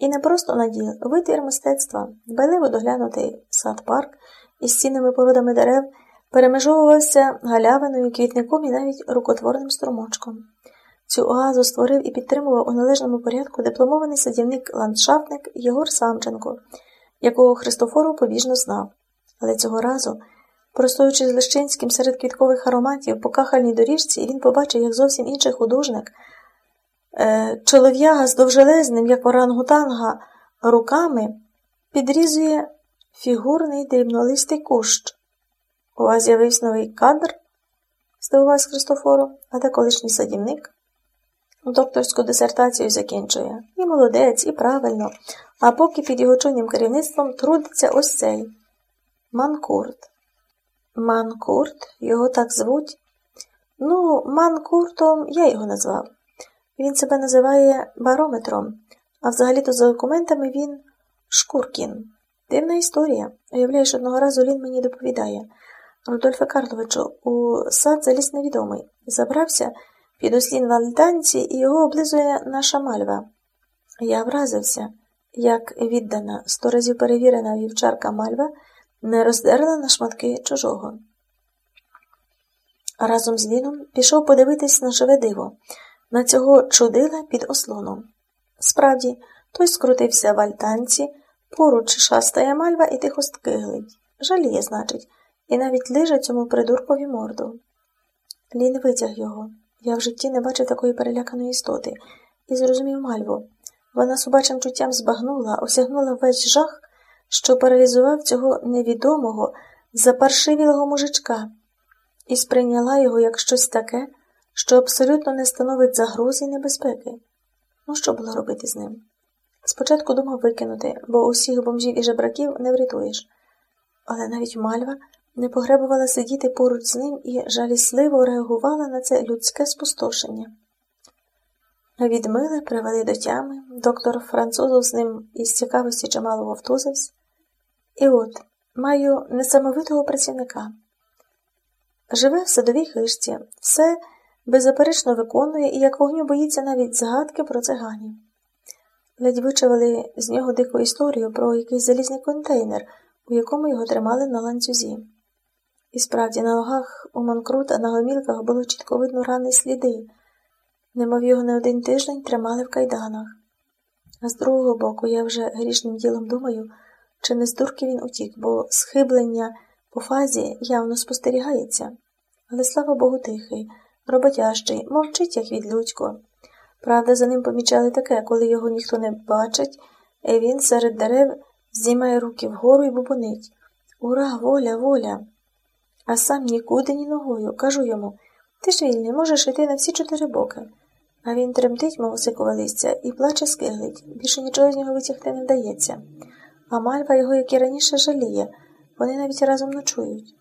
І не просто наділ, витвір мистецтва, дбайливо доглянутий сад парк із цінними породами дерев перемежовувався галявиною, квітником і навіть рукотворним струмочком. Цю оазу створив і підтримував у належному порядку дипломований садівник-ландшафтник Єгор Самченко, якого Христофору побіжно знав. Але цього разу, простоючи з Лещинським серед квіткових ароматів по кахальній доріжці, він побачив, як зовсім інший художник, чолов'яга з довжелезним, як орангутанга, руками, підрізує фігурний дрібнолистий кущ. У вас з'явився новий кадр? здивувався Христофору, а де колишній садівник? Докторську дисертацію закінчує. І молодець, і правильно. А поки під його чуйним керівництвом трудиться ось цей Манкурт. Манкурт, його так звуть. Ну, Манкуртом я його назвав. Він себе називає барометром, а взагалі-то за документами він Шкуркін. Дивна історія. Уявляєш, одного разу він мені доповідає. Рудольфе Карловичу, у сад заліз невідомий. Забрався під ослін в і його облизує наша мальва. Я вразився, як віддана, сто разів перевірена вівчарка мальва не роздерла на шматки чужого. Разом з Ліном пішов подивитись на живе диво, на цього чудила під ослоном. Справді, той скрутився в альтанці, поруч шастає мальва і тихо скиглить. Жаліє, значить, і навіть лиже цьому придуркові морду. Лін витяг його. Я в житті не бачив такої переляканої істоти і зрозумів мальву. Вона собачим чуттям збагнула, осягнула весь жах, що паралізував цього невідомого, запаршивілого мужичка, і сприйняла його як щось таке, що абсолютно не становить загрози і небезпеки. Ну, що було робити з ним? Спочатку думав викинути, бо усіх бомжів і жебраків не врятуєш. Але навіть мальва не погребувала сидіти поруч з ним і жалісливо реагувала на це людське спустошення. Відмили привели до тями, доктор французов з ним із цікавості чимало вовтузився. І от маю несамовитого працівника. Живе в садовій хижці, все беззаперечно виконує і як вогню боїться навіть згадки про циганів. Ледь вичавили з нього дику історію про якийсь залізний контейнер, у якому його тримали на ланцюзі. І справді, на ногах у Манкрута на гомілках було чітко видно рани сліди, немов його не один тиждень тримали в кайданах. А з другого боку, я вже грішним ділом думаю, чи не з дурки він утік, бо схиблення по фазі явно спостерігається. Але слава Богу, тихий, роботящий, мовчить, як відлюдько. Правда, за ним помічали таке, коли його ніхто не бачить, і він серед дерев здіймає руки вгору і бубонить. Ура, воля, воля! А сам нікуди, ні ногою. Кажу йому ти ж вільний, можеш йти на всі чотири боки. А він тремтить, мов осикове листя, і плаче скиглить. Більше нічого з нього витягти не вдається. А мальва його, як і раніше, жаліє, вони навіть разом ночують.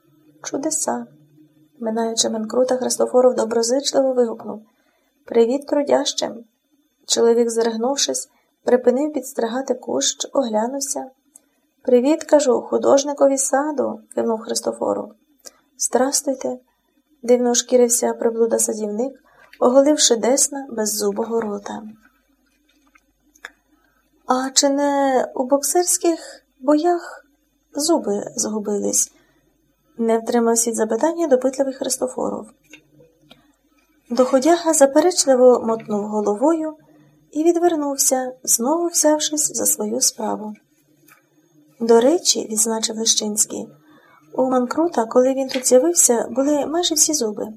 Чудеса. Минаючи Менкрута, Христофоров доброзичливо вигукнув Привіт, трудящим. Чоловік, зригнувшись, припинив підстригати кущ, оглянувся. Привіт, кажу, художникові саду, кивнув Христофору. Здрастуйте, дивно шкірився приблуда садівник, оголивши десна беззубого рота. А чи не у боксерських боях зуби згубились? Не втримався від запитання допитливий Христофоров. Доходяга заперечливо мотнув головою і відвернувся, знову взявшись за свою справу. До речі, відзначив Лещинський, у Манкрута, коли він тут з'явився, були майже всі зуби,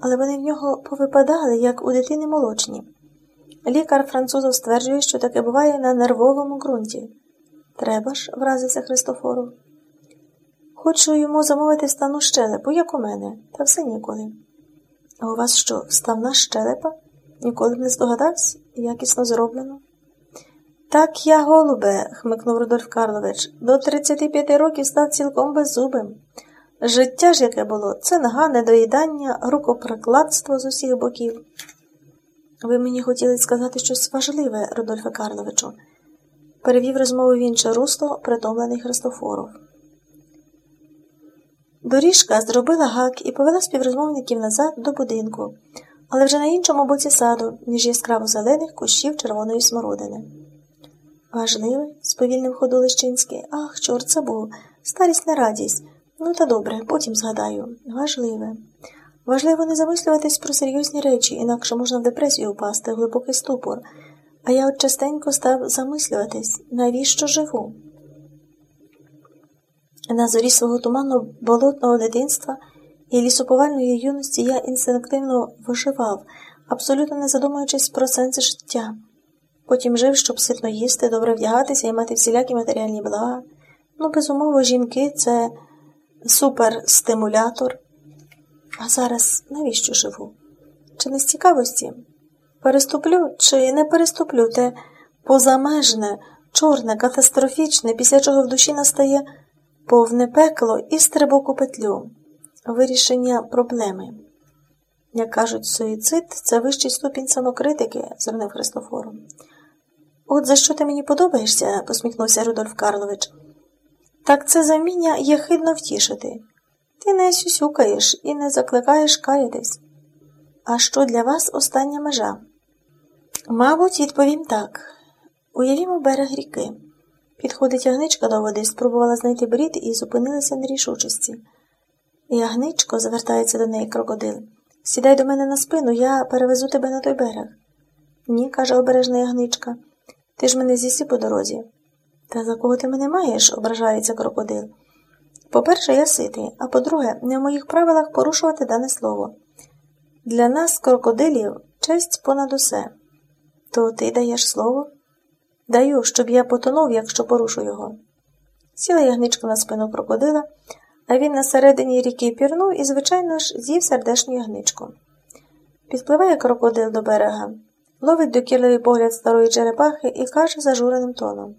але вони в нього повипадали, як у дитини молочні. Лікар французов стверджує, що таке буває на нервовому ґрунті. Треба ж, вразився Христофору. Хочу йому замовити вставну щелепу, як у мене, та все ніколи. А у вас що, вставна щелепа? Ніколи б не здогадався, якісно зроблено. Так я, голубе, хмикнув Рудольф Карлович, до 35 років став цілком беззубим. Життя ж яке було, це нага, недоїдання, рукоприкладство з усіх боків. Ви мені хотіли сказати щось важливе, Рудольфе Карловичу, перевів розмову в інше русло, притомлений Христофоров. Доріжка зробила гак і повела співрозмовників назад до будинку, але вже на іншому боці саду, ніж яскраво зелених кущів червоної смородини. Важливе? сповільнив ходу Лещинський. Ах, чорт забув. Старість не радість. Ну, та добре, потім згадаю. Важливе. Важливо не замислюватись про серйозні речі, інакше можна в депресію впасти, в глибокий ступор. А я от частенько став замислюватись, навіщо живу? На зорі свого туманно болотного дитинства і лісоповальної юності я інстинктивно виживав, абсолютно не задумуючись про сенс життя. Потім жив, щоб ситно їсти, добре вдягатися і мати всілякі матеріальні блага. Ну, безумовно, жінки це суперстимулятор. А зараз навіщо живу? Чи не з цікавості? Переступлю чи не переступлю те позамежне, чорне, катастрофічне, після чого в душі настає повне пекло і стрибок у петлю, вирішення проблеми. Як кажуть, суїцид це вищий ступінь самокритики, звернув Христофору. От за що ти мені подобаєшся? посміхнувся Рудольф Карлович. Так це заміння є хидно втішити. Ти не сюсюкаєш і не закликаєш каятись. А що для вас остання межа? Мабуть, відповім так. Уявімо берег ріки. Підходить ягничка до води, спробувала знайти брід і зупинилася на рішучості. Ягничко, звертається до неї крокодил, сідай до мене на спину, я перевезу тебе на той берег. Ні, каже обережна ягничка, ти ж мене з'їси по дорозі. Та за кого ти мене маєш? ображається крокодил. По-перше, я ситий, а по-друге, не в моїх правилах порушувати дане слово. Для нас, крокодилів, честь понад усе. То ти даєш слово? Даю, щоб я потонув, якщо порушу його. Сіла ягничка на спину крокодила, а він на середині ріки пірнув і, звичайно ж, з'їв сердешню ягничку. Підпливає крокодил до берега, ловить докірливий погляд старої черепахи і каже зажуреним тоном